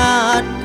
Not.